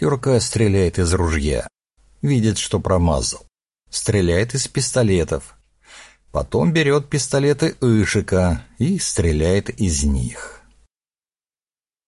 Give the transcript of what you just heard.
Юрка стреляет из ружья. Видит, что промазал. Стреляет из пистолетов. Потом берет пистолеты Ишика и стреляет из них.